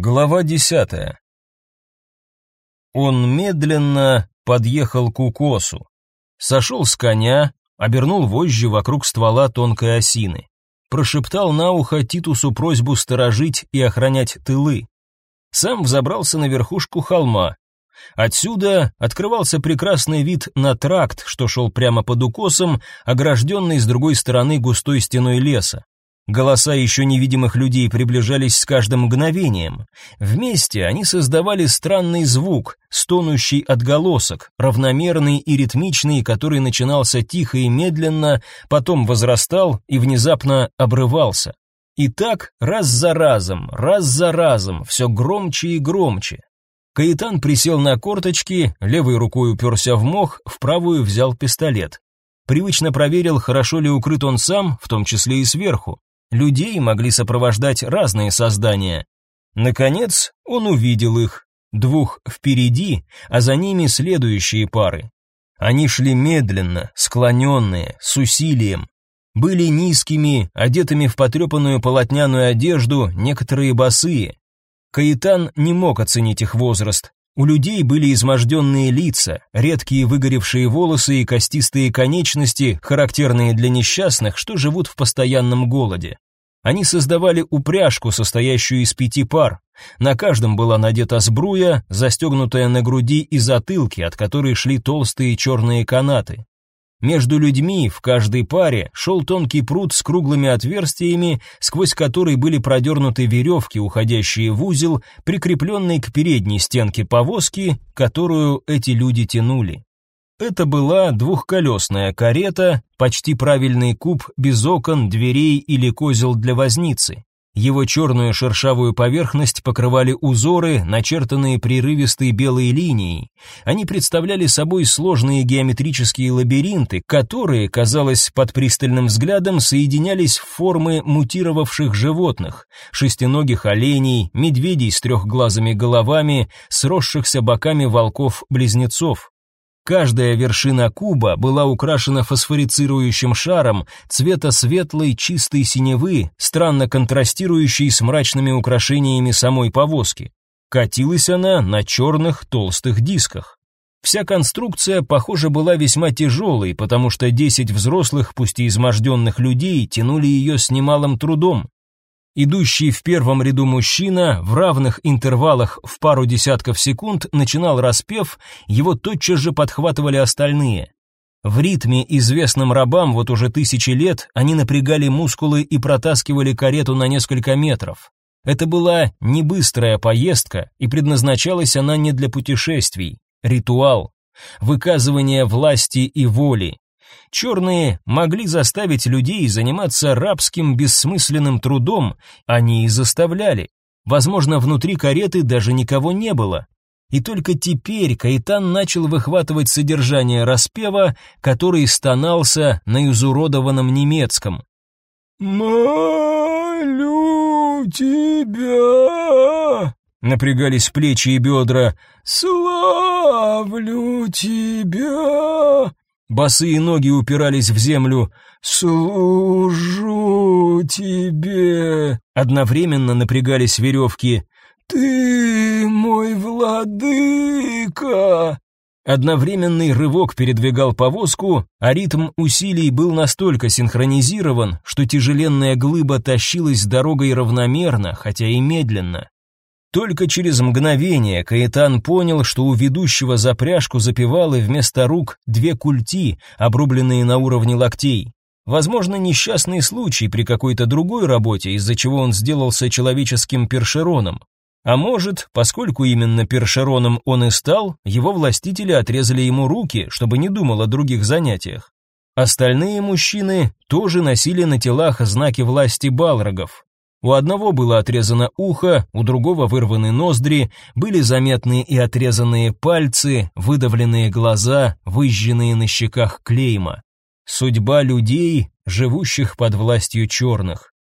Глава десятая. Он медленно подъехал к укосу, сошел с коня, обернул вожжи вокруг ствола тонкой осины, прошептал на ухо Титусу просьбу сторожить и охранять тылы. Сам взобрался на верхушку холма. Отсюда открывался прекрасный вид на тракт, что шел прямо под укосом, огражденный с другой стороны густой стеной леса. Голоса еще невидимых людей приближались с каждым мгновением. Вместе они создавали странный звук, стонущий отголосок, равномерный и ритмичный, который начинался тихо и медленно, потом возрастал и внезапно обрывался. И так раз за разом, раз за разом, все громче и громче. Каитан присел на корточки, левой рукой уперся в мох, в правую взял пистолет. Привычно проверил, хорошо ли укрыт он сам, в том числе и сверху. Людей могли сопровождать разные создания. Наконец, он увидел их, двух впереди, а за ними следующие пары. Они шли медленно, склоненные, с усилием. Были низкими, одетыми в потрепанную полотняную одежду, некоторые босые. Каитан не мог оценить их возраст, у людей были изможденные лица, редкие выгоревшие волосы и костистые конечности, характерные для несчастных, что живут в постоянном голоде. Они создавали упряжку, состоящую из пяти пар. На каждом была надета сбруя, застегнутая на груди и затылке, от которой шли толстые черные канаты. Между людьми в каждой паре шел тонкий пруд с круглыми отверстиями, сквозь которые были продернуты веревки, уходящие в узел, прикрепленный к передней стенке повозки, которую эти люди тянули. Это была двухколесная карета, почти правильный куб без окон, дверей или козел для возницы. Его черную шершавую поверхность покрывали узоры, начертанные прерывистой белой линией. Они представляли собой сложные геометрические лабиринты, которые, казалось, под пристальным взглядом соединялись в формы мутировавших животных: шестиногих оленей, медведей с трехглазыми головами, сросшихся боками волков-близнецов. Каждая вершина куба была украшена фосфорицирующим шаром цвета светлой чистой синевы, странно контрастирующей с мрачными украшениями самой повозки. Катилась она на черных толстых дисках. Вся конструкция, похоже, была весьма тяжелой, потому что десять взрослых, пусть и изможденных людей, тянули ее с немалым трудом. Идущий в первом ряду мужчина в равных интервалах в пару десятков секунд начинал распев, его тотчас же подхватывали остальные. В ритме, известном рабам вот уже тысячи лет, они напрягали мускулы и протаскивали карету на несколько метров. Это была не быстрая поездка, и предназначалась она не для путешествий. Ритуал, выказывание власти и воли, Черные могли заставить людей заниматься рабским бессмысленным трудом, они и заставляли. Возможно, внутри кареты даже никого не было. И только теперь Кайтан начал выхватывать содержание распева, который стонался на изуродованном немецком. «Молю тебя!» Напрягались плечи и бедра. «Славлю тебя!» Босые ноги упирались в землю. «Служу тебе!» Одновременно напрягались веревки. «Ты мой владыка!» Одновременный рывок передвигал повозку, а ритм усилий был настолько синхронизирован, что тяжеленная глыба тащилась дорогой равномерно, хотя и медленно. Только через мгновение Каэтан понял, что у ведущего запряжку запевалы вместо рук две культи, обрубленные на уровне локтей. Возможно, несчастный случай при какой-то другой работе, из-за чего он сделался человеческим першероном. А может, поскольку именно першероном он и стал, его властители отрезали ему руки, чтобы не думал о других занятиях. Остальные мужчины тоже носили на телах знаки власти балрогов, у одного было отрезано ухо, у другого вырваны ноздри, были заметны и отрезанные пальцы, выдавленные глаза, выжженные на щеках клейма. Судьба людей, живущих под властью черных.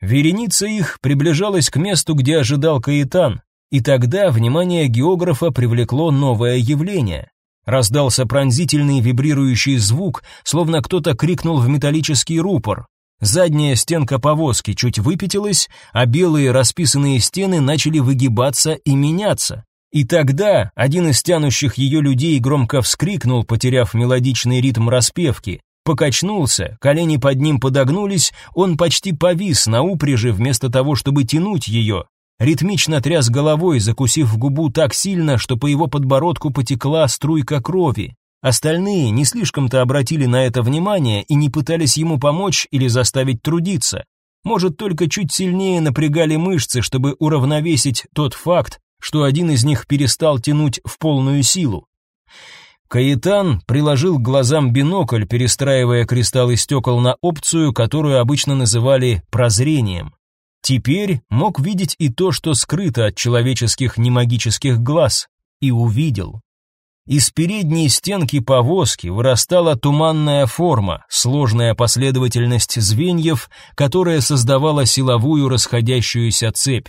Вереница их приближалась к месту, где ожидал Каитан, и тогда внимание географа привлекло новое явление. Раздался пронзительный вибрирующий звук, словно кто-то крикнул в металлический рупор. Задняя стенка повозки чуть выпятилась, а белые расписанные стены начали выгибаться и меняться. И тогда один из тянущих ее людей громко вскрикнул, потеряв мелодичный ритм распевки. Покачнулся, колени под ним подогнулись, он почти повис на упряжи вместо того, чтобы тянуть ее. Ритмично тряс головой, закусив губу так сильно, что по его подбородку потекла струйка крови. Остальные не слишком-то обратили на это внимание и не пытались ему помочь или заставить трудиться. Может, только чуть сильнее напрягали мышцы, чтобы уравновесить тот факт, что один из них перестал тянуть в полную силу. Каитан приложил к глазам бинокль, перестраивая кристаллы стекол на опцию, которую обычно называли прозрением. Теперь мог видеть и то, что скрыто от человеческих немагических глаз, и увидел. Из передней стенки повозки вырастала туманная форма, сложная последовательность звеньев, которая создавала силовую расходящуюся цепь.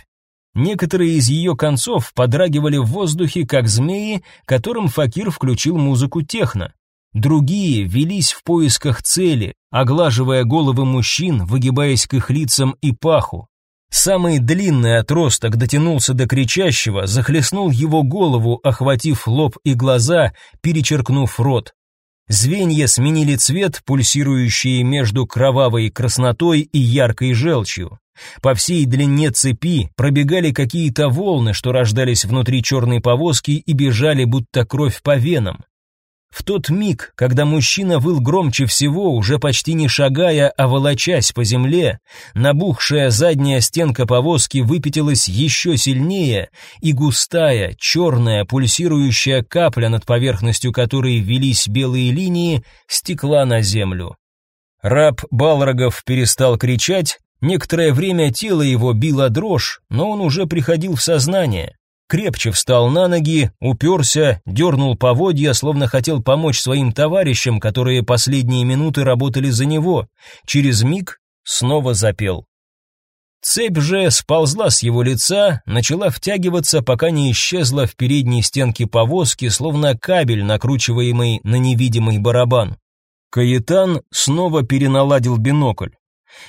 Некоторые из ее концов подрагивали в воздухе, как змеи, которым Факир включил музыку техно. Другие велись в поисках цели, оглаживая головы мужчин, выгибаясь к их лицам и паху. Самый длинный отросток дотянулся до кричащего, захлестнул его голову, охватив лоб и глаза, перечеркнув рот. Звенья сменили цвет, пульсирующие между кровавой краснотой и яркой желчью. По всей длине цепи пробегали какие-то волны, что рождались внутри черной повозки и бежали будто кровь по венам. В тот миг, когда мужчина выл громче всего, уже почти не шагая, а волочась по земле, набухшая задняя стенка повозки выпятилась еще сильнее, и густая, черная, пульсирующая капля, над поверхностью которой велись белые линии, стекла на землю. Раб Балрогов перестал кричать, некоторое время тело его било дрожь, но он уже приходил в сознание крепче встал на ноги, уперся, дернул поводья, словно хотел помочь своим товарищам, которые последние минуты работали за него. Через миг снова запел. Цепь же сползла с его лица, начала втягиваться, пока не исчезла в передней стенке повозки, словно кабель, накручиваемый на невидимый барабан. Каэтан снова переналадил бинокль.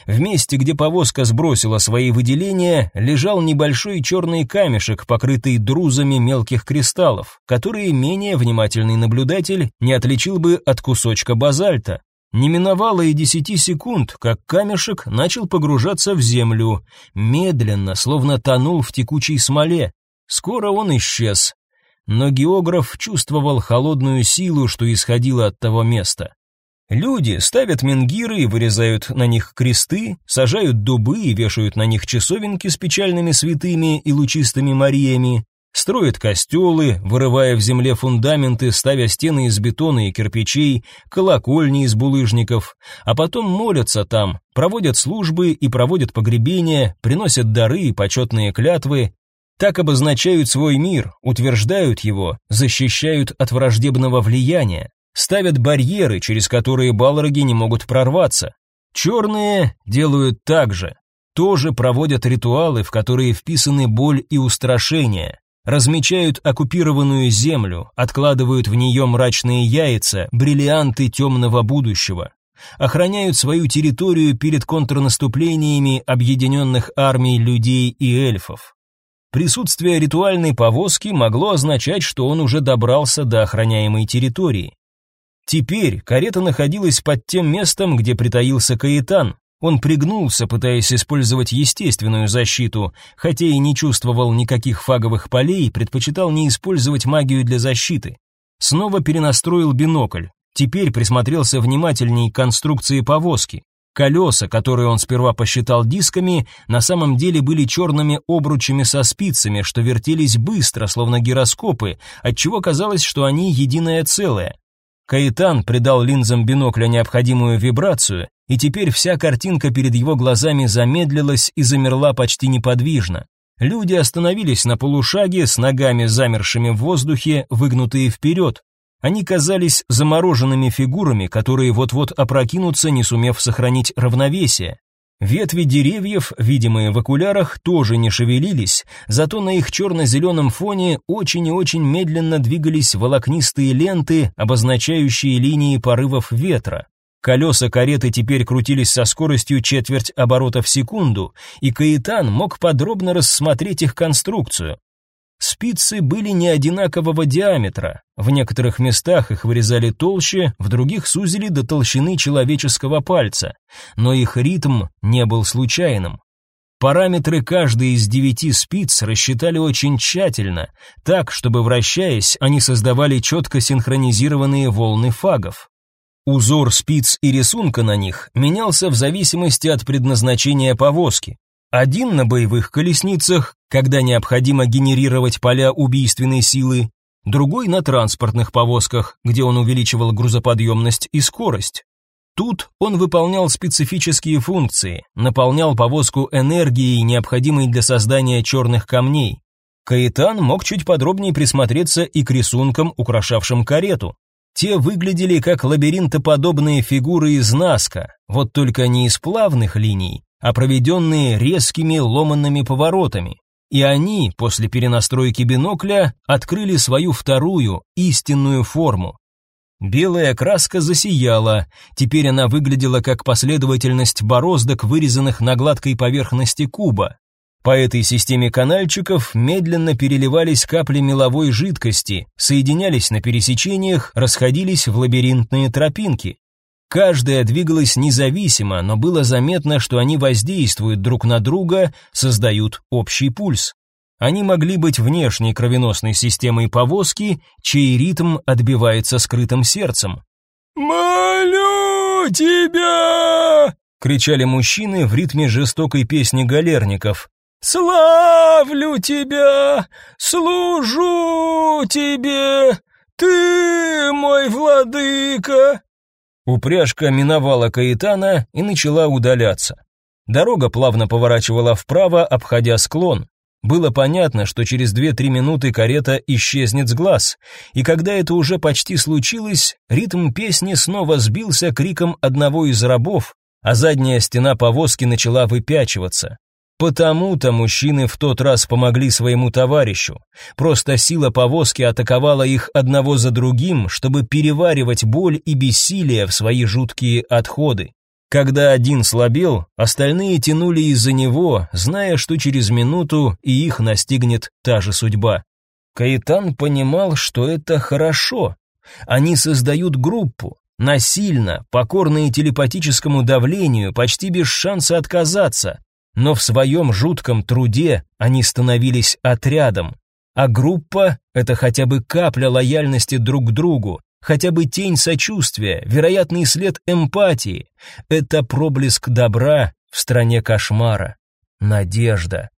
В месте, где повозка сбросила свои выделения, лежал небольшой черный камешек, покрытый друзами мелких кристаллов, которые менее внимательный наблюдатель не отличил бы от кусочка базальта. Не миновало и десяти секунд, как камешек начал погружаться в землю, медленно, словно тонул в текучей смоле. Скоро он исчез, но географ чувствовал холодную силу, что исходила от того места. Люди ставят менгиры и вырезают на них кресты, сажают дубы и вешают на них часовенки с печальными святыми и лучистыми Мариями, строят костелы, вырывая в земле фундаменты, ставя стены из бетона и кирпичей, колокольни из булыжников, а потом молятся там, проводят службы и проводят погребения, приносят дары и почетные клятвы, так обозначают свой мир, утверждают его, защищают от враждебного влияния ставят барьеры, через которые балроги не могут прорваться. Черные делают так же, тоже проводят ритуалы, в которые вписаны боль и устрашение, размечают оккупированную землю, откладывают в нее мрачные яйца, бриллианты темного будущего, охраняют свою территорию перед контрнаступлениями объединенных армий людей и эльфов. Присутствие ритуальной повозки могло означать, что он уже добрался до охраняемой территории. Теперь карета находилась под тем местом, где притаился Каэтан. Он пригнулся, пытаясь использовать естественную защиту, хотя и не чувствовал никаких фаговых полей, предпочитал не использовать магию для защиты. Снова перенастроил бинокль. Теперь присмотрелся внимательней к конструкции повозки. Колеса, которые он сперва посчитал дисками, на самом деле были черными обручами со спицами, что вертелись быстро, словно гироскопы, отчего казалось, что они единое целое. Каитан придал линзам бинокля необходимую вибрацию, и теперь вся картинка перед его глазами замедлилась и замерла почти неподвижно. Люди остановились на полушаге с ногами замершими в воздухе, выгнутые вперед. Они казались замороженными фигурами, которые вот-вот опрокинутся, не сумев сохранить равновесие. Ветви деревьев, видимые в окулярах, тоже не шевелились, зато на их черно-зеленом фоне очень и очень медленно двигались волокнистые ленты, обозначающие линии порывов ветра. Колеса кареты теперь крутились со скоростью четверть оборота в секунду, и Каитан мог подробно рассмотреть их конструкцию. Спицы были не одинакового диаметра. В некоторых местах их вырезали толще, в других сузили до толщины человеческого пальца. Но их ритм не был случайным. Параметры каждой из девяти спиц рассчитали очень тщательно, так, чтобы вращаясь, они создавали четко синхронизированные волны фагов. Узор спиц и рисунка на них менялся в зависимости от предназначения повозки. Один на боевых колесницах, когда необходимо генерировать поля убийственной силы, другой на транспортных повозках, где он увеличивал грузоподъемность и скорость. Тут он выполнял специфические функции, наполнял повозку энергией, необходимой для создания черных камней. Каэтан мог чуть подробнее присмотреться и к рисункам, украшавшим карету. Те выглядели как лабиринтоподобные фигуры из Наска, вот только не из плавных линий, а проведенные резкими ломанными поворотами. И они, после перенастройки бинокля, открыли свою вторую, истинную форму. Белая краска засияла, теперь она выглядела как последовательность бороздок, вырезанных на гладкой поверхности куба. По этой системе канальчиков медленно переливались капли меловой жидкости, соединялись на пересечениях, расходились в лабиринтные тропинки. Каждая двигалась независимо, но было заметно, что они воздействуют друг на друга, создают общий пульс. Они могли быть внешней кровеносной системой повозки, чей ритм отбивается скрытым сердцем. «Молю тебя!» — кричали мужчины в ритме жестокой песни галерников. «Славлю тебя! Служу тебе! Ты мой владыка!» Упряжка миновала Каэтана и начала удаляться. Дорога плавно поворачивала вправо, обходя склон. Было понятно, что через 2-3 минуты карета исчезнет с глаз, и когда это уже почти случилось, ритм песни снова сбился криком одного из рабов, а задняя стена повозки начала выпячиваться. Потому-то мужчины в тот раз помогли своему товарищу. Просто сила повозки атаковала их одного за другим, чтобы переваривать боль и бессилие в свои жуткие отходы. Когда один слабел, остальные тянули из-за него, зная, что через минуту и их настигнет та же судьба. Каитан понимал, что это хорошо. Они создают группу, насильно, покорные телепатическому давлению, почти без шанса отказаться, но в своем жутком труде они становились отрядом, а группа — это хотя бы капля лояльности друг к другу, хотя бы тень сочувствия, вероятный след эмпатии. Это проблеск добра в стране кошмара. Надежда.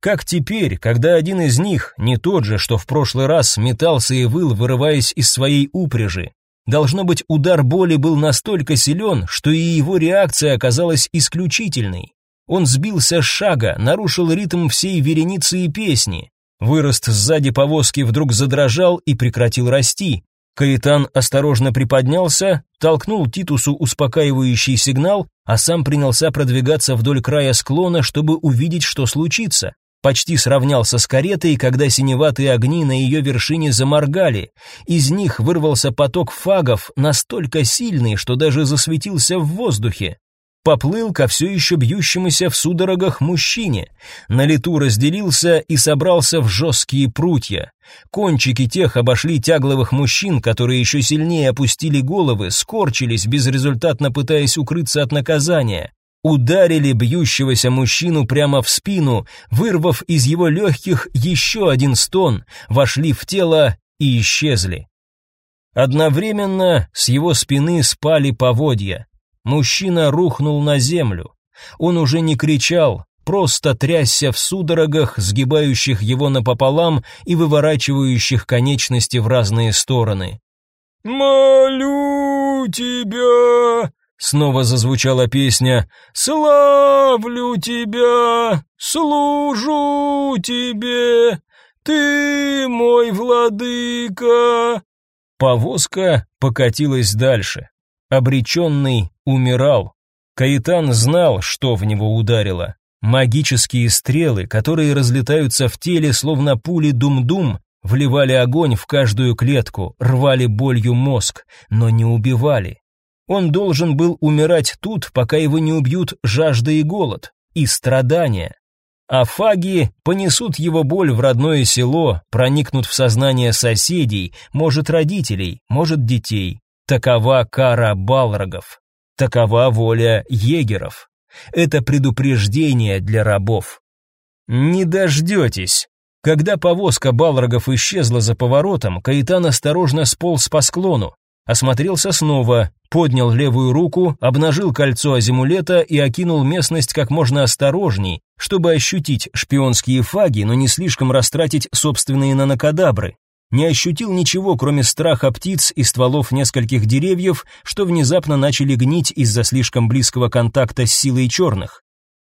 Как теперь, когда один из них, не тот же, что в прошлый раз метался и выл, вырываясь из своей упряжи, Должно быть, удар боли был настолько силен, что и его реакция оказалась исключительной. Он сбился с шага, нарушил ритм всей вереницы и песни. Вырост сзади повозки вдруг задрожал и прекратил расти. Каитан осторожно приподнялся, толкнул Титусу успокаивающий сигнал, а сам принялся продвигаться вдоль края склона, чтобы увидеть, что случится. Почти сравнялся с каретой, когда синеватые огни на ее вершине заморгали. Из них вырвался поток фагов, настолько сильный, что даже засветился в воздухе поплыл ко все еще бьющемуся в судорогах мужчине. На лету разделился и собрался в жесткие прутья. Кончики тех обошли тягловых мужчин, которые еще сильнее опустили головы, скорчились, безрезультатно пытаясь укрыться от наказания. Ударили бьющегося мужчину прямо в спину, вырвав из его легких еще один стон, вошли в тело и исчезли. Одновременно с его спины спали поводья. Мужчина рухнул на землю. Он уже не кричал, просто трясся в судорогах, сгибающих его напополам и выворачивающих конечности в разные стороны. «Молю тебя!» — снова зазвучала песня. «Славлю тебя! Служу тебе! Ты мой владыка!» Повозка покатилась дальше. Обреченный умирал. Каитан знал, что в него ударило. Магические стрелы, которые разлетаются в теле, словно пули дум-дум, вливали огонь в каждую клетку, рвали болью мозг, но не убивали. Он должен был умирать тут, пока его не убьют жажда и голод, и страдания. А фаги понесут его боль в родное село, проникнут в сознание соседей, может родителей, может детей. Такова кара балрогов. Такова воля егеров. Это предупреждение для рабов. Не дождетесь. Когда повозка балрогов исчезла за поворотом, Каитан осторожно сполз по склону. Осмотрелся снова, поднял левую руку, обнажил кольцо азимулета и окинул местность как можно осторожней, чтобы ощутить шпионские фаги, но не слишком растратить собственные нанокадабры. Не ощутил ничего, кроме страха птиц и стволов нескольких деревьев, что внезапно начали гнить из-за слишком близкого контакта с силой черных.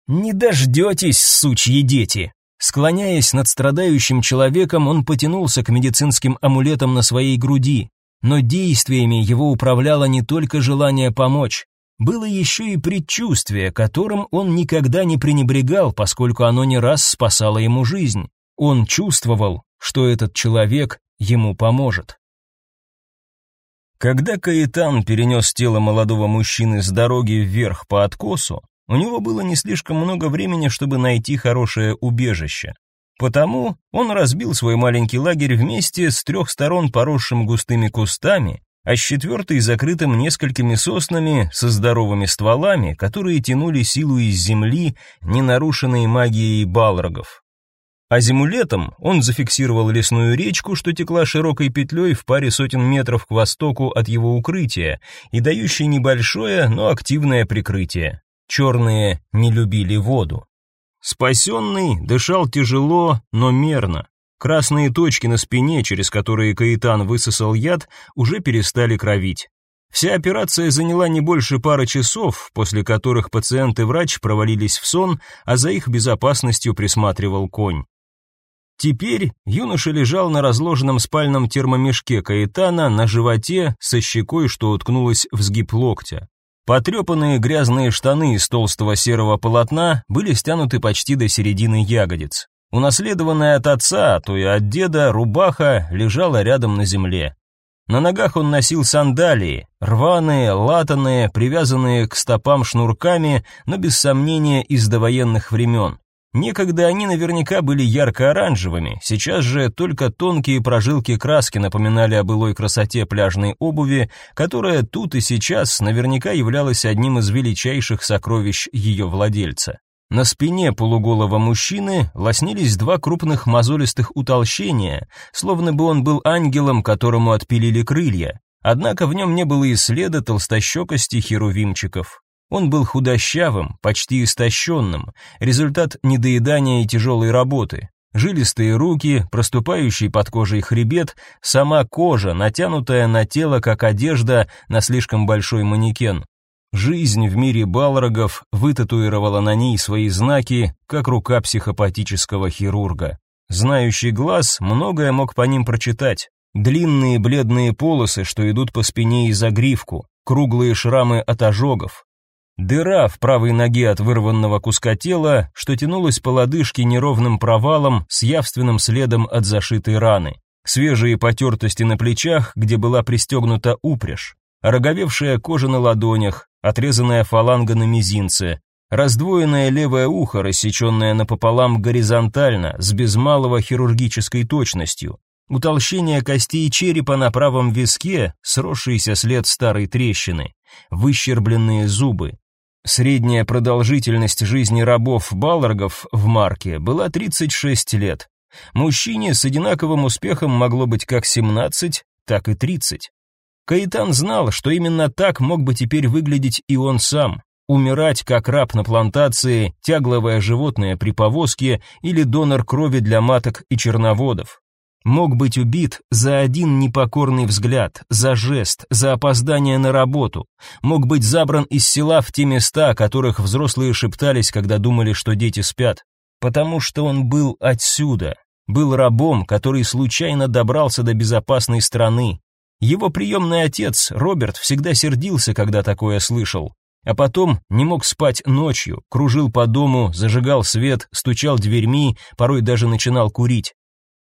«Не дождетесь, сучьи дети!» Склоняясь над страдающим человеком, он потянулся к медицинским амулетам на своей груди, но действиями его управляло не только желание помочь, было еще и предчувствие, которым он никогда не пренебрегал, поскольку оно не раз спасало ему жизнь. Он чувствовал, что этот человек ему поможет. Когда Каэтан перенес тело молодого мужчины с дороги вверх по откосу, у него было не слишком много времени, чтобы найти хорошее убежище. Потому он разбил свой маленький лагерь вместе с трех сторон поросшим густыми кустами, а с четвертой закрытым несколькими соснами со здоровыми стволами, которые тянули силу из земли, не нарушенной магией балрогов. Азимулетом он зафиксировал лесную речку, что текла широкой петлей в паре сотен метров к востоку от его укрытия и дающей небольшое, но активное прикрытие. Черные не любили воду. Спасенный дышал тяжело, но мерно. Красные точки на спине, через которые Каитан высосал яд, уже перестали кровить. Вся операция заняла не больше пары часов, после которых пациент и врач провалились в сон, а за их безопасностью присматривал конь. Теперь юноша лежал на разложенном спальном термомешке Каитана на животе со щекой, что уткнулась в сгиб локтя. Потрепанные грязные штаны из толстого серого полотна были стянуты почти до середины ягодиц. Унаследованная от отца, а то и от деда, рубаха лежала рядом на земле. На ногах он носил сандалии, рваные, латаные, привязанные к стопам шнурками, но без сомнения из довоенных времен. Некогда они наверняка были ярко-оранжевыми, сейчас же только тонкие прожилки краски напоминали о былой красоте пляжной обуви, которая тут и сейчас наверняка являлась одним из величайших сокровищ ее владельца. На спине полуголого мужчины лоснились два крупных мозолистых утолщения, словно бы он был ангелом, которому отпилили крылья. Однако в нем не было и следа толстощекости херувимчиков. Он был худощавым, почти истощенным, результат недоедания и тяжелой работы. Жилистые руки, проступающий под кожей хребет, сама кожа, натянутая на тело, как одежда на слишком большой манекен. Жизнь в мире балрогов вытатуировала на ней свои знаки, как рука психопатического хирурга. Знающий глаз многое мог по ним прочитать. Длинные бледные полосы, что идут по спине и за гривку, круглые шрамы от ожогов, Дыра в правой ноге от вырванного куска тела, что тянулась по лодыжке неровным провалом с явственным следом от зашитой раны. Свежие потертости на плечах, где была пристегнута упряжь. Роговевшая кожа на ладонях, отрезанная фаланга на мизинце, раздвоенное левое ухо, рассеченное напополам горизонтально, с без малого хирургической точностью, утолщение костей черепа на правом виске, сросшийся след старой трещины, выщербленные зубы, Средняя продолжительность жизни рабов-балларгов в Марке была 36 лет. Мужчине с одинаковым успехом могло быть как 17, так и 30. Каитан знал, что именно так мог бы теперь выглядеть и он сам. Умирать как раб на плантации, тягловое животное при повозке или донор крови для маток и черноводов мог быть убит за один непокорный взгляд, за жест, за опоздание на работу, мог быть забран из села в те места, о которых взрослые шептались, когда думали, что дети спят, потому что он был отсюда, был рабом, который случайно добрался до безопасной страны. Его приемный отец, Роберт, всегда сердился, когда такое слышал. А потом не мог спать ночью, кружил по дому, зажигал свет, стучал дверьми, порой даже начинал курить.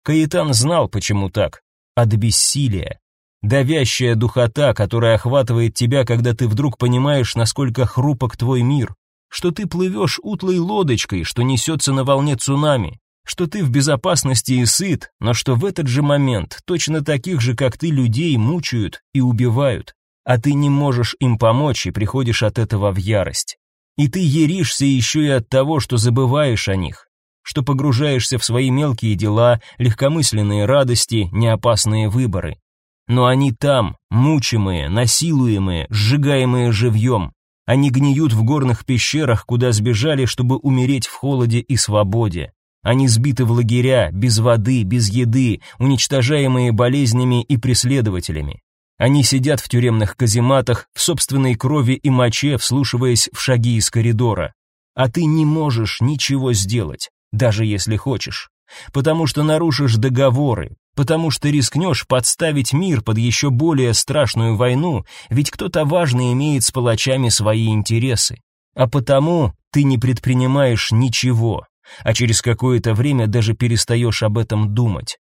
Каитан знал, почему так. От бессилия. Давящая духота, которая охватывает тебя, когда ты вдруг понимаешь, насколько хрупок твой мир, что ты плывешь утлой лодочкой, что несется на волне цунами, что ты в безопасности и сыт, но что в этот же момент точно таких же, как ты, людей мучают и убивают, а ты не можешь им помочь и приходишь от этого в ярость. И ты еришься еще и от того, что забываешь о них, что погружаешься в свои мелкие дела, легкомысленные радости, неопасные выборы. Но они там, мучимые, насилуемые, сжигаемые живьем. Они гниют в горных пещерах, куда сбежали, чтобы умереть в холоде и свободе. Они сбиты в лагеря, без воды, без еды, уничтожаемые болезнями и преследователями. Они сидят в тюремных казематах, в собственной крови и моче, вслушиваясь в шаги из коридора. А ты не можешь ничего сделать, даже если хочешь. Потому что нарушишь договоры, потому что рискнешь подставить мир под еще более страшную войну, ведь кто-то важный имеет с палачами свои интересы. А потому ты не предпринимаешь ничего, а через какое-то время даже перестаешь об этом думать.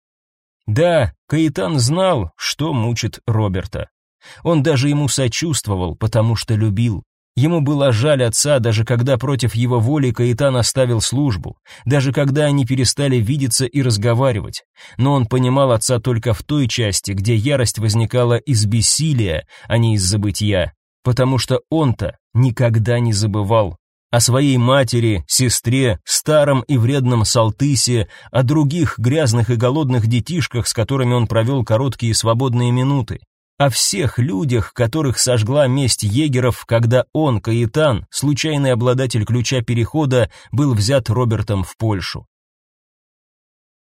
Да, Каитан знал, что мучит Роберта. Он даже ему сочувствовал, потому что любил. Ему было жаль отца, даже когда против его воли Каитан оставил службу, даже когда они перестали видеться и разговаривать. Но он понимал отца только в той части, где ярость возникала из бессилия, а не из забытья, потому что он-то никогда не забывал о своей матери, сестре, старом и вредном Салтысе, о других грязных и голодных детишках, с которыми он провел короткие свободные минуты о всех людях, которых сожгла месть егеров, когда он, Каитан, случайный обладатель ключа перехода, был взят Робертом в Польшу.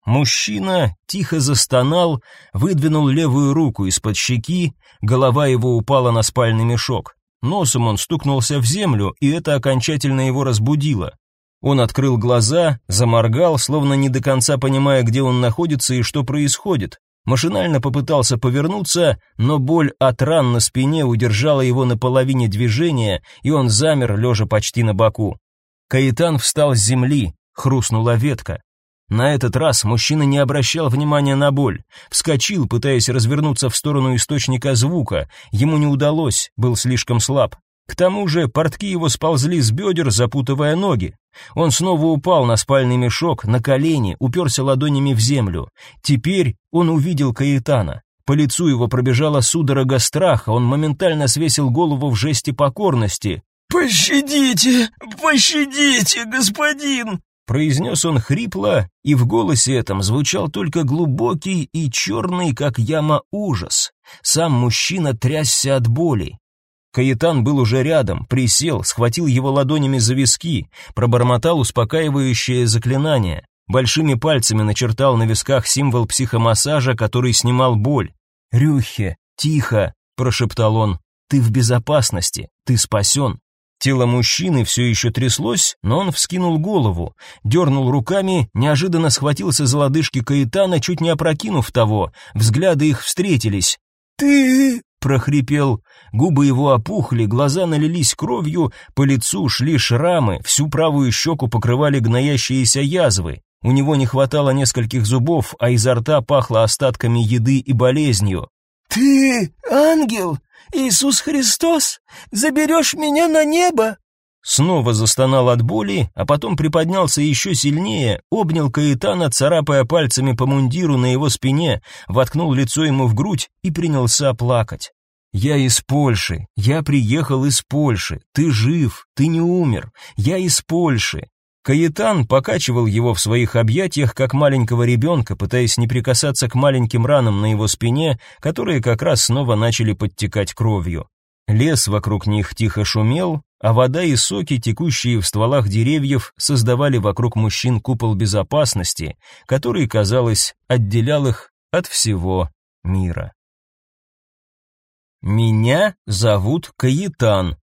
Мужчина тихо застонал, выдвинул левую руку из-под щеки, голова его упала на спальный мешок. Носом он стукнулся в землю, и это окончательно его разбудило. Он открыл глаза, заморгал, словно не до конца понимая, где он находится и что происходит. Машинально попытался повернуться, но боль от ран на спине удержала его на половине движения, и он замер, лежа почти на боку. Каитан встал с земли, хрустнула ветка. На этот раз мужчина не обращал внимания на боль. Вскочил, пытаясь развернуться в сторону источника звука. Ему не удалось, был слишком слаб. К тому же портки его сползли с бедер, запутывая ноги. Он снова упал на спальный мешок, на колени, уперся ладонями в землю. Теперь он увидел Каэтана. По лицу его пробежала судорога страха, он моментально свесил голову в жесте покорности. «Пощадите! Пощадите, господин!» произнес он хрипло, и в голосе этом звучал только глубокий и черный, как яма, ужас. Сам мужчина трясся от боли. Каитан был уже рядом, присел, схватил его ладонями за виски, пробормотал успокаивающее заклинание, большими пальцами начертал на висках символ психомассажа, который снимал боль. «Рюхе, тихо!» – прошептал он. «Ты в безопасности, ты спасен». Тело мужчины все еще тряслось, но он вскинул голову, дернул руками, неожиданно схватился за лодыжки Каитана, чуть не опрокинув того. Взгляды их встретились. «Ты...» — прохрипел. Губы его опухли, глаза налились кровью, по лицу шли шрамы, всю правую щеку покрывали гноящиеся язвы. У него не хватало нескольких зубов, а изо рта пахло остатками еды и болезнью. «Ты ангел? Иисус Христос? Заберешь меня на небо?» Снова застонал от боли, а потом приподнялся еще сильнее, обнял Каэтана, царапая пальцами по мундиру на его спине, воткнул лицо ему в грудь и принялся плакать. «Я из Польши, я приехал из Польши, ты жив, ты не умер, я из Польши». Каэтан покачивал его в своих объятиях, как маленького ребенка, пытаясь не прикасаться к маленьким ранам на его спине, которые как раз снова начали подтекать кровью. Лес вокруг них тихо шумел, а вода и соки, текущие в стволах деревьев, создавали вокруг мужчин купол безопасности, который, казалось, отделял их от всего мира. «Меня зовут Каитан».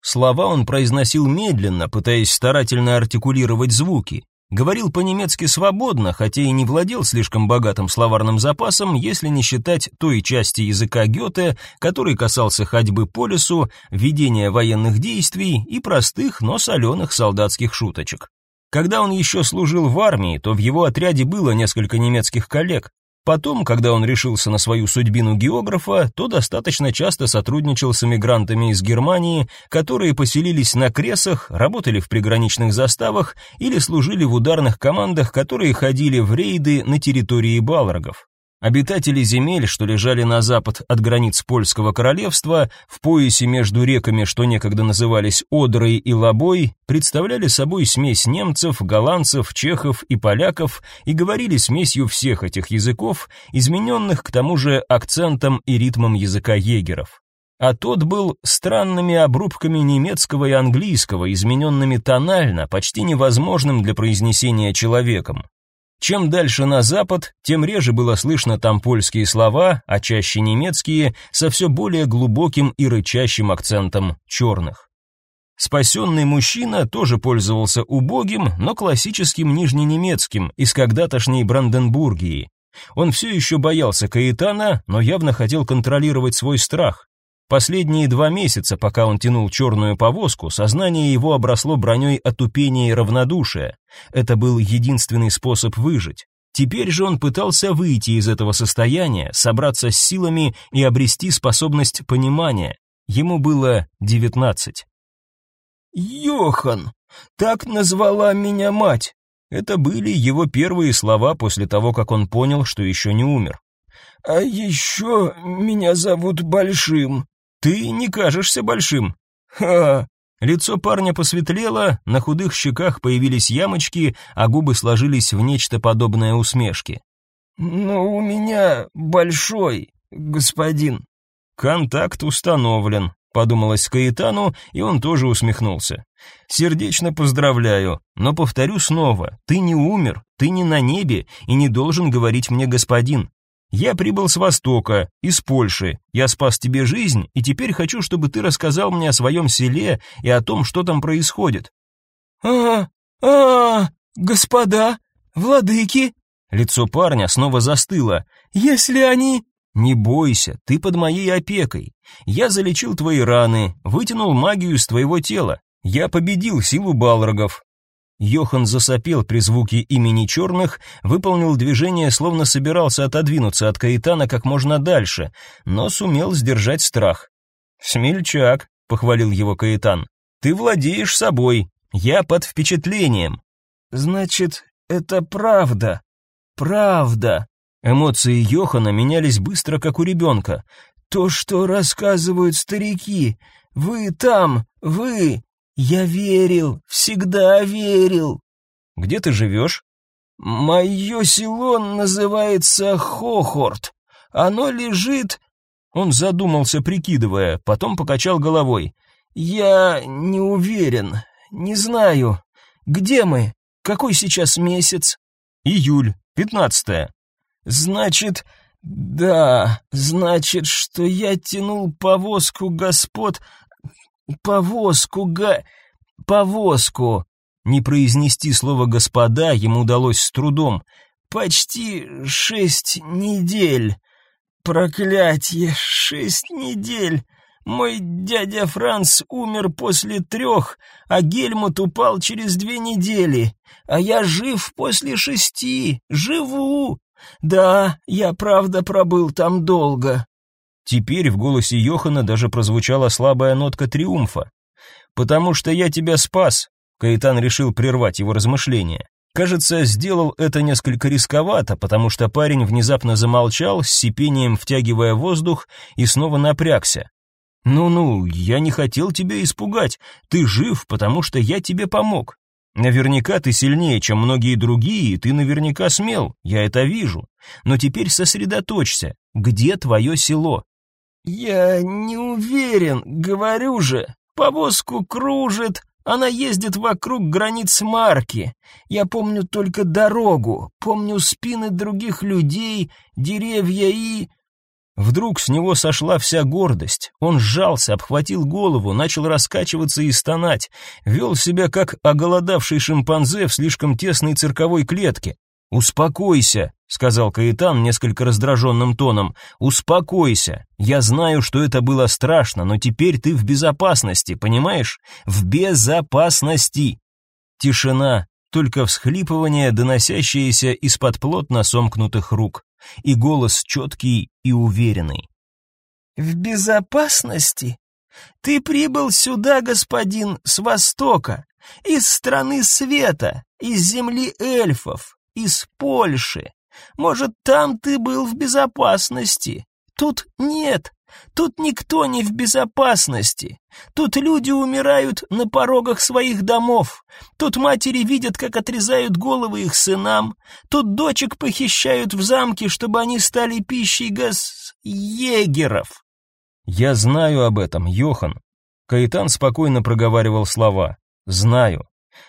Слова он произносил медленно, пытаясь старательно артикулировать звуки. Говорил по-немецки свободно, хотя и не владел слишком богатым словарным запасом, если не считать той части языка Гёте, который касался ходьбы по лесу, ведения военных действий и простых, но соленых солдатских шуточек. Когда он еще служил в армии, то в его отряде было несколько немецких коллег. Потом, когда он решился на свою судьбину географа, то достаточно часто сотрудничал с эмигрантами из Германии, которые поселились на кресах, работали в приграничных заставах или служили в ударных командах, которые ходили в рейды на территории Балрогов. Обитатели земель, что лежали на запад от границ польского королевства, в поясе между реками, что некогда назывались Одрой и Лобой, представляли собой смесь немцев, голландцев, чехов и поляков и говорили смесью всех этих языков, измененных к тому же акцентом и ритмом языка егеров. А тот был странными обрубками немецкого и английского, измененными тонально, почти невозможным для произнесения человеком. Чем дальше на запад, тем реже было слышно там польские слова, а чаще немецкие, со все более глубоким и рычащим акцентом черных. Спасенный мужчина тоже пользовался убогим, но классическим нижненемецким из когда-тошней Бранденбургии. Он все еще боялся Каэтана, но явно хотел контролировать свой страх. Последние два месяца, пока он тянул черную повозку, сознание его обросло броней отупения и равнодушия. Это был единственный способ выжить. Теперь же он пытался выйти из этого состояния, собраться с силами и обрести способность понимания. Ему было девятнадцать. «Йохан, так назвала меня мать!» Это были его первые слова после того, как он понял, что еще не умер. «А еще меня зовут Большим. Ты не кажешься большим. Ха. Лицо парня посветлело, на худых щеках появились ямочки, а губы сложились в нечто подобное усмешке. Но у меня большой, господин. Контакт установлен, подумалось Каэтану, и он тоже усмехнулся. Сердечно поздравляю, но повторю снова, ты не умер, ты не на небе и не должен говорить мне господин. Я прибыл с Востока, из Польши. Я спас тебе жизнь, и теперь хочу, чтобы ты рассказал мне о своем селе и о том, что там происходит. А, а, господа, владыки. Лицо парня снова застыло. Если они не бойся, ты под моей опекой. Я залечил твои раны, вытянул магию из твоего тела. Я победил силу балрогов. Йохан засопел при звуке имени черных, выполнил движение, словно собирался отодвинуться от Каэтана как можно дальше, но сумел сдержать страх. «Смельчак», — похвалил его Каэтан, — «ты владеешь собой, я под впечатлением». «Значит, это правда, правда». Эмоции Йохана менялись быстро, как у ребенка. «То, что рассказывают старики, вы там, вы, я верил, всегда верил. Где ты живешь? Мое село называется Хохорт. Оно лежит... Он задумался, прикидывая, потом покачал головой. Я не уверен, не знаю. Где мы? Какой сейчас месяц? Июль, пятнадцатое. Значит, да, значит, что я тянул повозку господ «Повозку, га... повозку!» Не произнести слово «господа» ему удалось с трудом. «Почти шесть недель! Проклятье, шесть недель! Мой дядя Франц умер после трех, а Гельмут упал через две недели, а я жив после шести, живу! Да, я правда пробыл там долго, Теперь в голосе Йохана даже прозвучала слабая нотка триумфа. «Потому что я тебя спас», — Каэтан решил прервать его размышления. Кажется, сделал это несколько рисковато, потому что парень внезапно замолчал, с сипением втягивая воздух, и снова напрягся. «Ну-ну, я не хотел тебя испугать. Ты жив, потому что я тебе помог. Наверняка ты сильнее, чем многие другие, и ты наверняка смел, я это вижу. Но теперь сосредоточься. Где твое село?» «Я не уверен, говорю же. Повозку кружит, она ездит вокруг границ марки. Я помню только дорогу, помню спины других людей, деревья и...» Вдруг с него сошла вся гордость. Он сжался, обхватил голову, начал раскачиваться и стонать. Вел себя как оголодавший шимпанзе в слишком тесной цирковой клетке. «Успокойся», — сказал Каэтан несколько раздраженным тоном. «Успокойся. Я знаю, что это было страшно, но теперь ты в безопасности, понимаешь? В безопасности». Тишина, только всхлипывание, доносящееся из-под плотно сомкнутых рук. и голос четкий и уверенный. «В безопасности? Ты прибыл сюда, господин, с востока, из страны света, из земли эльфов, из Польши. Может, там ты был в безопасности? Тут нет. Тут никто не в безопасности. Тут люди умирают на порогах своих домов. Тут матери видят, как отрезают головы их сынам. Тут дочек похищают в замке, чтобы они стали пищей газ... егеров. Я знаю об этом, Йохан. Каитан спокойно проговаривал слова. Знаю.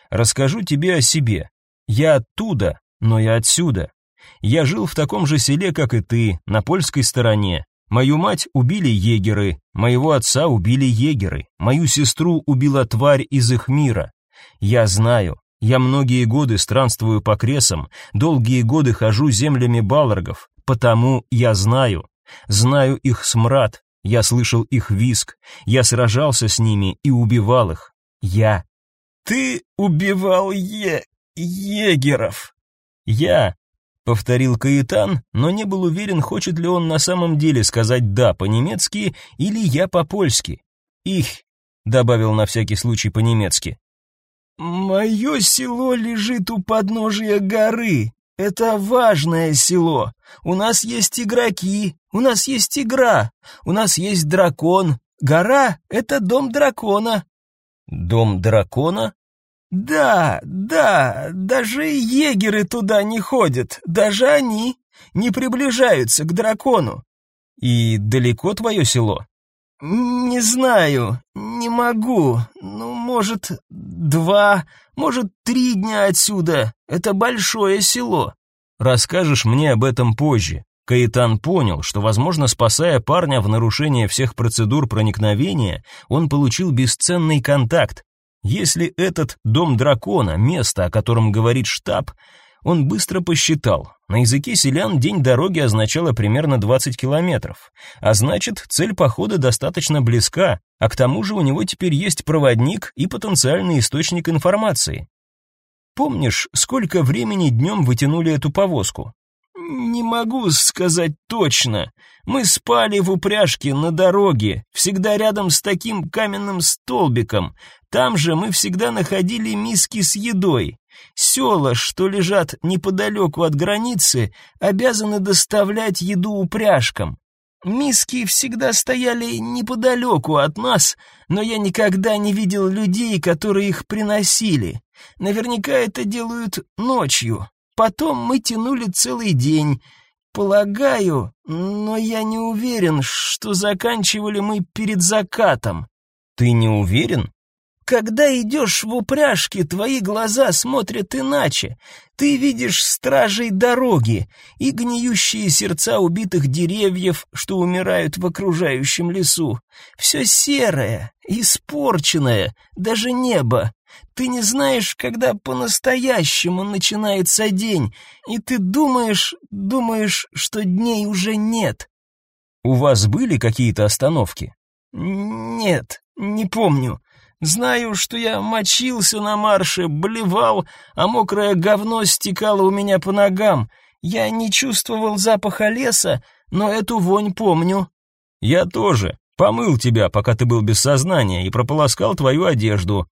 Расскажу тебе о себе. Я оттуда, но я отсюда. Я жил в таком же селе, как и ты, на польской стороне. Мою мать убили егеры, моего отца убили егеры, мою сестру убила тварь из их мира. Я знаю, я многие годы странствую по кресам, долгие годы хожу землями баларгов, потому я знаю. Знаю их смрад, я слышал их визг, я сражался с ними и убивал их. Я. Ты убивал е... егеров. Я повторил Каитан, но не был уверен, хочет ли он на самом деле сказать да по-немецки или я по-польски. Их, добавил на всякий случай по-немецки. Мое село лежит у подножия горы. Это важное село. У нас есть игроки, у нас есть игра, у нас есть дракон. Гора — это дом дракона. Дом дракона? Да, да, даже егеры туда не ходят, даже они не приближаются к дракону. И далеко твое село? Не знаю, не могу. Ну, может, два, может, три дня отсюда. Это большое село. Расскажешь мне об этом позже. Каитан понял, что, возможно, спасая парня в нарушение всех процедур проникновения, он получил бесценный контакт, если этот дом дракона, место, о котором говорит штаб, он быстро посчитал. На языке селян день дороги означало примерно 20 километров. А значит, цель похода достаточно близка, а к тому же у него теперь есть проводник и потенциальный источник информации. Помнишь, сколько времени днем вытянули эту повозку? Не могу сказать точно. Мы спали в упряжке на дороге, всегда рядом с таким каменным столбиком. Там же мы всегда находили миски с едой. Села, что лежат неподалеку от границы, обязаны доставлять еду упряжкам. Миски всегда стояли неподалеку от нас, но я никогда не видел людей, которые их приносили. Наверняка это делают ночью. Потом мы тянули целый день. Полагаю, но я не уверен, что заканчивали мы перед закатом. Ты не уверен? Когда идешь в упряжке, твои глаза смотрят иначе. Ты видишь стражей дороги и гниющие сердца убитых деревьев, что умирают в окружающем лесу. Все серое, испорченное, даже небо. Ты не знаешь, когда по-настоящему начинается день, и ты думаешь, думаешь, что дней уже нет. У вас были какие-то остановки? Нет, не помню. Знаю, что я мочился на марше, блевал, а мокрое говно стекало у меня по ногам. Я не чувствовал запаха леса, но эту вонь помню. Я тоже. Помыл тебя, пока ты был без сознания, и прополоскал твою одежду.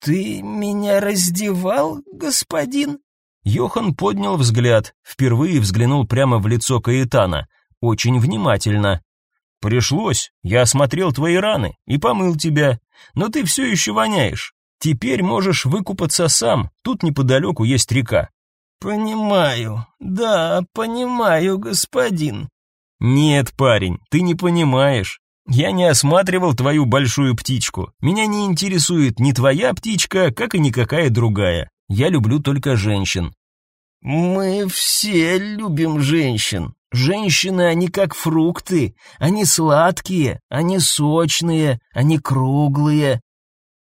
Ты меня раздевал, господин? Йохан поднял взгляд, впервые взглянул прямо в лицо Каэтана, очень внимательно. Пришлось, я осмотрел твои раны и помыл тебя, но ты все еще воняешь. Теперь можешь выкупаться сам, тут неподалеку есть река». «Понимаю, да, понимаю, господин». «Нет, парень, ты не понимаешь. Я не осматривал твою большую птичку. Меня не интересует ни твоя птичка, как и никакая другая. Я люблю только женщин». «Мы все любим женщин. Женщины, они как фрукты. Они сладкие, они сочные, они круглые.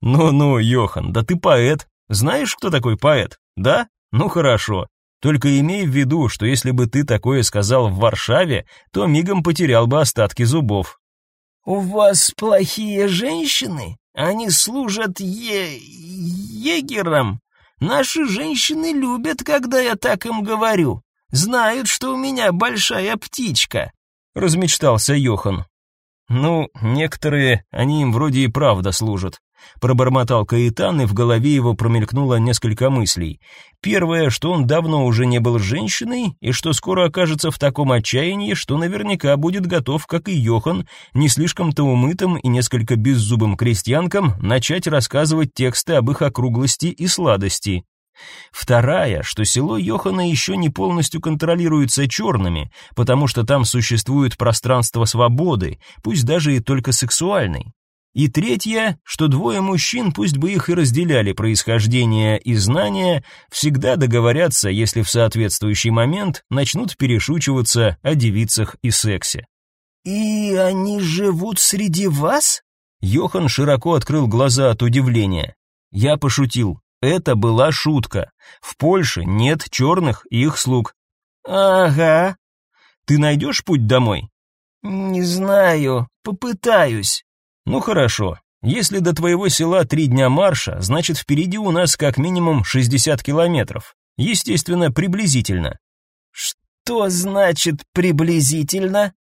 Ну-ну, Йохан, да ты поэт. Знаешь, кто такой поэт? Да? Ну хорошо. Только имей в виду, что если бы ты такое сказал в Варшаве, то мигом потерял бы остатки зубов. У вас плохие женщины? Они служат е... егерам? Наши женщины любят, когда я так им говорю. Знают, что у меня большая птичка», — размечтался Йохан. «Ну, некоторые, они им вроде и правда служат», Пробормотал Каэтан, и в голове его промелькнуло несколько мыслей. Первое, что он давно уже не был женщиной, и что скоро окажется в таком отчаянии, что наверняка будет готов, как и Йохан, не слишком-то умытым и несколько беззубым крестьянкам, начать рассказывать тексты об их округлости и сладости. Вторая, что село Йохана еще не полностью контролируется черными, потому что там существует пространство свободы, пусть даже и только сексуальной. И третье, что двое мужчин, пусть бы их и разделяли происхождение и знания, всегда договорятся, если в соответствующий момент начнут перешучиваться о девицах и сексе. «И они живут среди вас?» Йохан широко открыл глаза от удивления. Я пошутил. Это была шутка. В Польше нет черных и их слуг. «Ага». «Ты найдешь путь домой?» «Не знаю. Попытаюсь». Ну хорошо. Если до твоего села три дня марша, значит впереди у нас как минимум 60 километров. Естественно, приблизительно. Что значит приблизительно?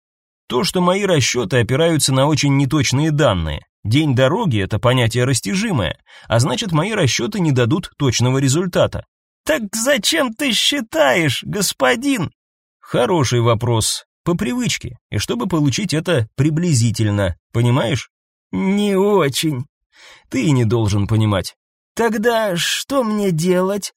То, что мои расчеты опираются на очень неточные данные. День дороги – это понятие растяжимое, а значит, мои расчеты не дадут точного результата. Так зачем ты считаешь, господин? Хороший вопрос. По привычке, и чтобы получить это приблизительно, понимаешь? «Не очень». «Ты не должен понимать». «Тогда что мне делать?»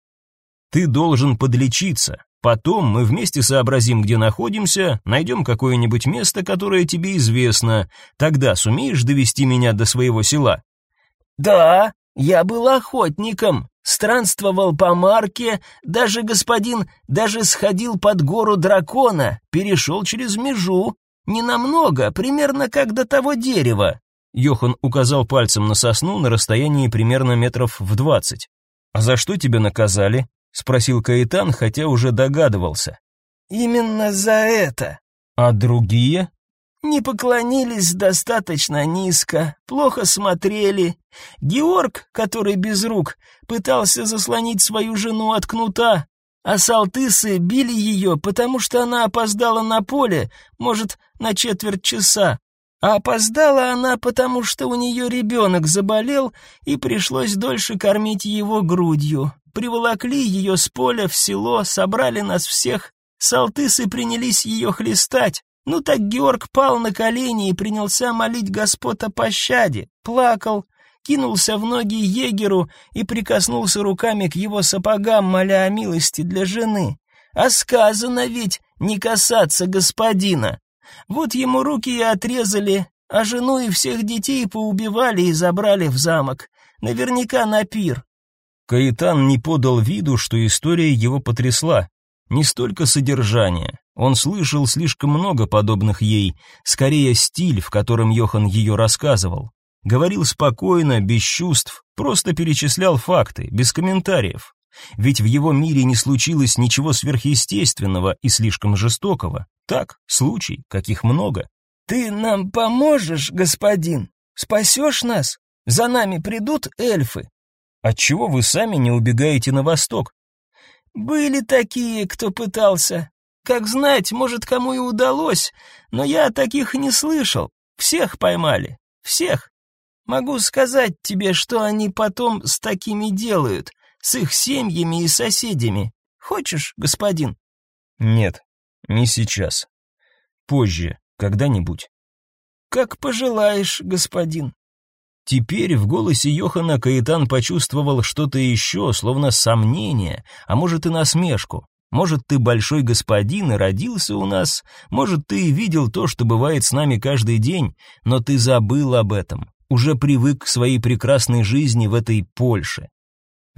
«Ты должен подлечиться. Потом мы вместе сообразим, где находимся, найдем какое-нибудь место, которое тебе известно. Тогда сумеешь довести меня до своего села?» «Да, я был охотником, странствовал по марке, даже господин даже сходил под гору дракона, перешел через межу. Ненамного, примерно как до того дерева. Йохан указал пальцем на сосну на расстоянии примерно метров в двадцать. «А за что тебя наказали?» — спросил Каэтан, хотя уже догадывался. «Именно за это». «А другие?» «Не поклонились достаточно низко, плохо смотрели. Георг, который без рук, пытался заслонить свою жену от кнута, а салтысы били ее, потому что она опоздала на поле, может, на четверть часа. А опоздала она, потому что у нее ребенок заболел, и пришлось дольше кормить его грудью. Приволокли ее с поля в село, собрали нас всех. Салтысы принялись ее хлестать. Ну так Георг пал на колени и принялся молить Господ о пощаде. Плакал, кинулся в ноги егеру и прикоснулся руками к его сапогам, моля о милости для жены. А сказано ведь не касаться господина. Вот ему руки и отрезали, а жену и всех детей поубивали и забрали в замок. Наверняка на пир. Каитан не подал виду, что история его потрясла. Не столько содержание. Он слышал слишком много подобных ей, скорее стиль, в котором Йохан ее рассказывал. Говорил спокойно, без чувств, просто перечислял факты, без комментариев. Ведь в его мире не случилось ничего сверхъестественного и слишком жестокого. Так, случай, каких много. «Ты нам поможешь, господин? Спасешь нас? За нами придут эльфы?» «Отчего вы сами не убегаете на восток?» «Были такие, кто пытался. Как знать, может, кому и удалось, но я таких не слышал. Всех поймали. Всех. Могу сказать тебе, что они потом с такими делают с их семьями и соседями. Хочешь, господин?» «Нет, не сейчас. Позже, когда-нибудь». «Как пожелаешь, господин». Теперь в голосе Йохана Каэтан почувствовал что-то еще, словно сомнение, а может и насмешку. Может, ты большой господин и родился у нас, может, ты видел то, что бывает с нами каждый день, но ты забыл об этом, уже привык к своей прекрасной жизни в этой Польше.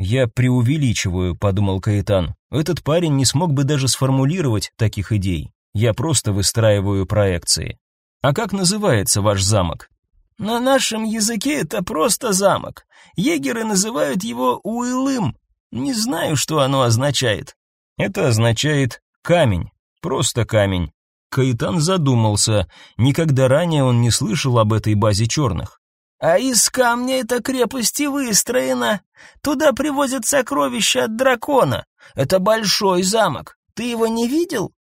«Я преувеличиваю», — подумал Каэтан. «Этот парень не смог бы даже сформулировать таких идей. Я просто выстраиваю проекции. А как называется ваш замок?» «На нашем языке это просто замок. Егеры называют его Уилым. Не знаю, что оно означает». «Это означает камень. Просто камень». Каэтан задумался. Никогда ранее он не слышал об этой базе черных. А из камня эта крепость и выстроена. Туда привозят сокровища от дракона. Это большой замок. Ты его не видел?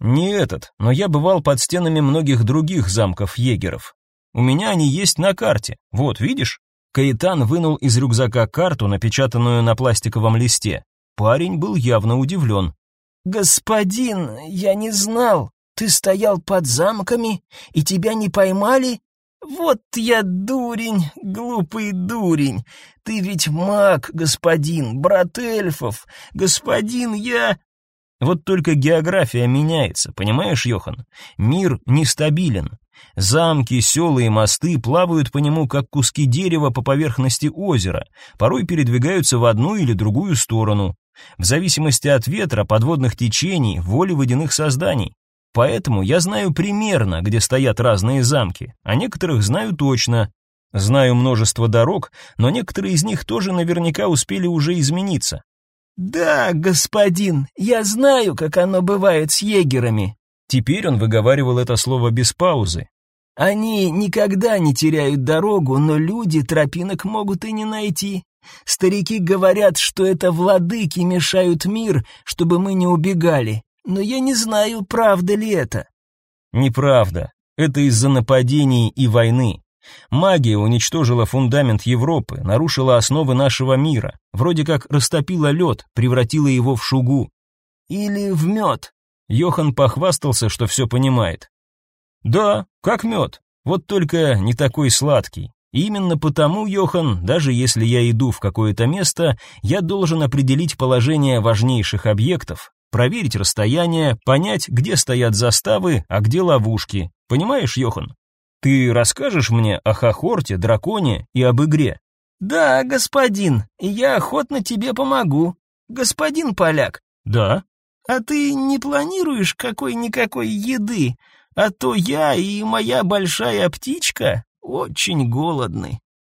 Не этот, но я бывал под стенами многих других замков егеров. У меня они есть на карте. Вот, видишь? Каитан вынул из рюкзака карту, напечатанную на пластиковом листе. Парень был явно удивлен. «Господин, я не знал. Ты стоял под замками, и тебя не поймали? Вот я дурень, глупый дурень. Ты ведь маг, господин, брат эльфов. Господин, я...» Вот только география меняется, понимаешь, Йохан? Мир нестабилен. Замки, села и мосты плавают по нему, как куски дерева по поверхности озера, порой передвигаются в одну или другую сторону, в зависимости от ветра, подводных течений, воли водяных созданий. Поэтому я знаю примерно, где стоят разные замки, а некоторых знаю точно. Знаю множество дорог, но некоторые из них тоже наверняка успели уже измениться. «Да, господин, я знаю, как оно бывает с егерами». Теперь он выговаривал это слово без паузы. «Они никогда не теряют дорогу, но люди тропинок могут и не найти. Старики говорят, что это владыки мешают мир, чтобы мы не убегали. Но я не знаю, правда ли это». «Неправда. Это из-за нападений и войны. Магия уничтожила фундамент Европы, нарушила основы нашего мира, вроде как растопила лед, превратила его в шугу. Или в мед. Йохан похвастался, что все понимает. Да, как мед, вот только не такой сладкий. И именно потому, Йохан, даже если я иду в какое-то место, я должен определить положение важнейших объектов, проверить расстояние, понять, где стоят заставы, а где ловушки. Понимаешь, Йохан? Ты расскажешь мне о Хахорте, драконе и об игре? Да, господин, я охотно тебе помогу. Господин поляк. Да. А ты не планируешь какой-никакой еды? А то я и моя большая птичка очень голодны.